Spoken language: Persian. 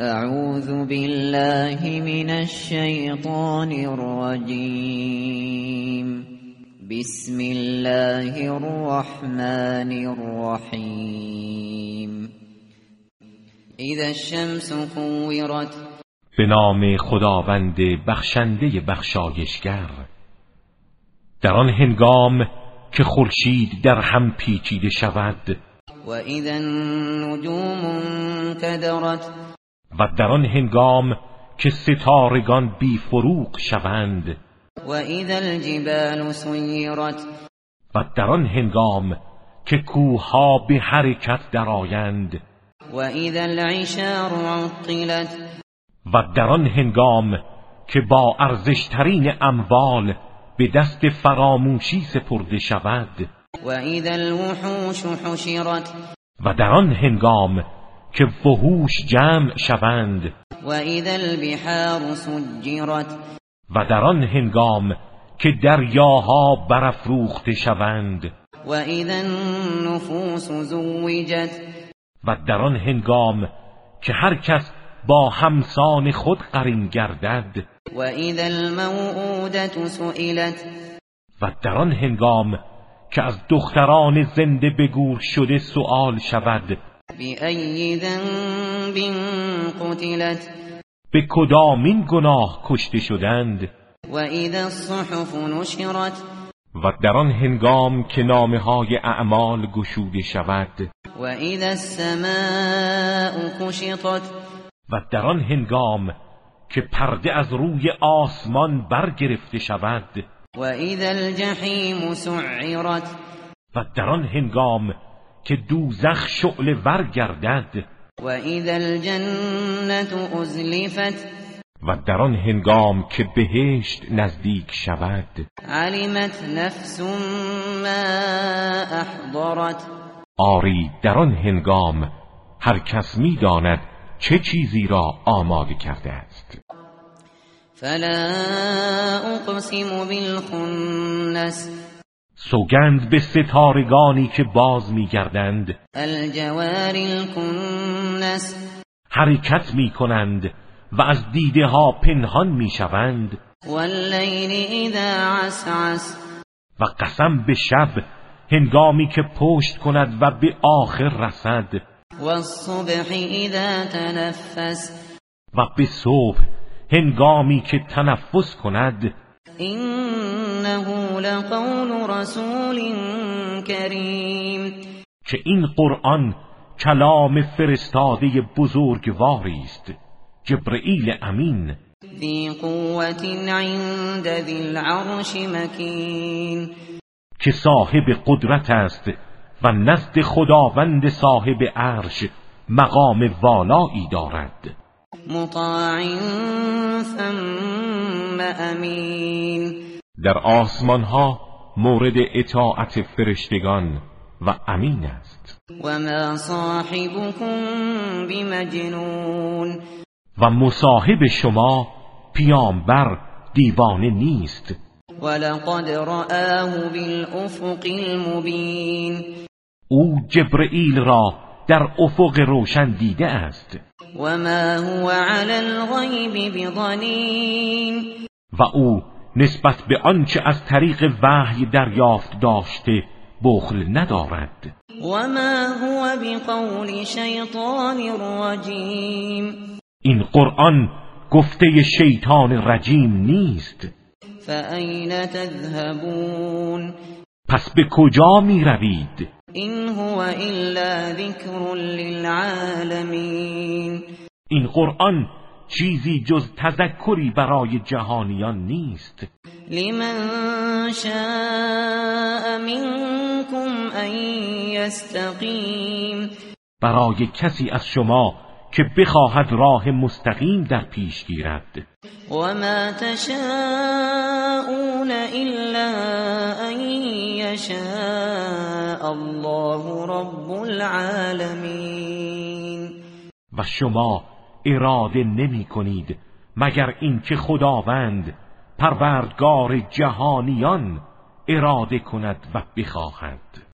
اعوذ بالله من الشیطان الرجیم بسم الله الرحمن الرحیم اذا الشمس كورت. به نام خداوند بخشنده بخشایشگر. در آن هنگام که خورشید در هم پیچیده شود. و اذا النجوم انکدرت و در آن هنگام که ستارگان بی فروغ شوند. و اذا الجبال سیرت. و در آن هنگام که کوها به حرکت درآیند. و اذا العشار عطلت. و در آن هنگام که با ارزشترین اموال به دست فراموشی سپرده شود. و اذا الوحوش حشرت. و در آن هنگام که وحوش جمع شوند. و اذا البحار سجرت و در آن هنگام که دریاها برافروخته شوند. و اذا النفوس زوجت و در آن هنگام که هر کس با همسان خود قرین گردد. و اذا الموعودة سئلت و در آن هنگام که از دختران زنده به گور شده سؤال شود. بأي ذنب قتلت. به کدامین گناه کشته شدند؟ و اذا الصحف نشرت. و در آن هنگام که نامه های اعمال گشوده شود. و اذا السماء کشطت و در آن هنگام که پرده از روی آسمان برگرفته شود. و اذا الجحیم سعرت. و در آن هنگام که دوزخ شعله ور گردد و اذا الجنة ازلفت و در آن هنگام که بهشت نزدیک شود علمت نفس ما احضرت. آری در آن هنگام هر کس می‌داند چه چیزی را آماده کرده است. فلا اقسم بالخنس. سوگند به ستارگانی که باز میگردند. الجوار الکنس حرکت می‌کنند و از دیده ها پنهان می‌شوند. واللیل اذا عسعس. و قسم به شب هنگامی که پشت کند و به آخر رسد. والصبح اذا تنفس. و به صبح هنگامی که تنفس کند. انه لقول رسول کریم که این قرآن کلام فرستاده بزرگواری است. جبرئیل امین. ذی قوت عند ذی العرش مکین. که صاحب قدرت است و نزد خداوند صاحب عرش مقام والایی دارد. مطاع ثم امین در آسمان ها مورد اطاعت فرشتگان و امین است. و ما صاحبكم بمجنون و مصاحب شما پیامبر دیوانه نیست. ولقد رآه بالافق المبین او جبرئیل را در افق روشن دیده است. و ما هو علی الغیب بضنین و او نسبت به آنچه از طریق وحی دریافت داشته بخل ندارد. و ما هو بقول شیطان رجیم این قرآن گفته شیطان رجیم نیست. فأین تذهبون؟ پس به کجا می روید؟ این هو الا ذکر للعالمین این قرآن چیزی جز تذکری برای جهانیان نیست. لمن شاء منكم ان یستقیم. برای کسی از شما که بخواهد راه مستقیم در پیش گیرد. و ما تشاءون الا ان یشاء الله رب العالمین. و شما اراده نمی کنید مگر اینکه خداوند پروردگار جهانیان اراده کند و بخواهد.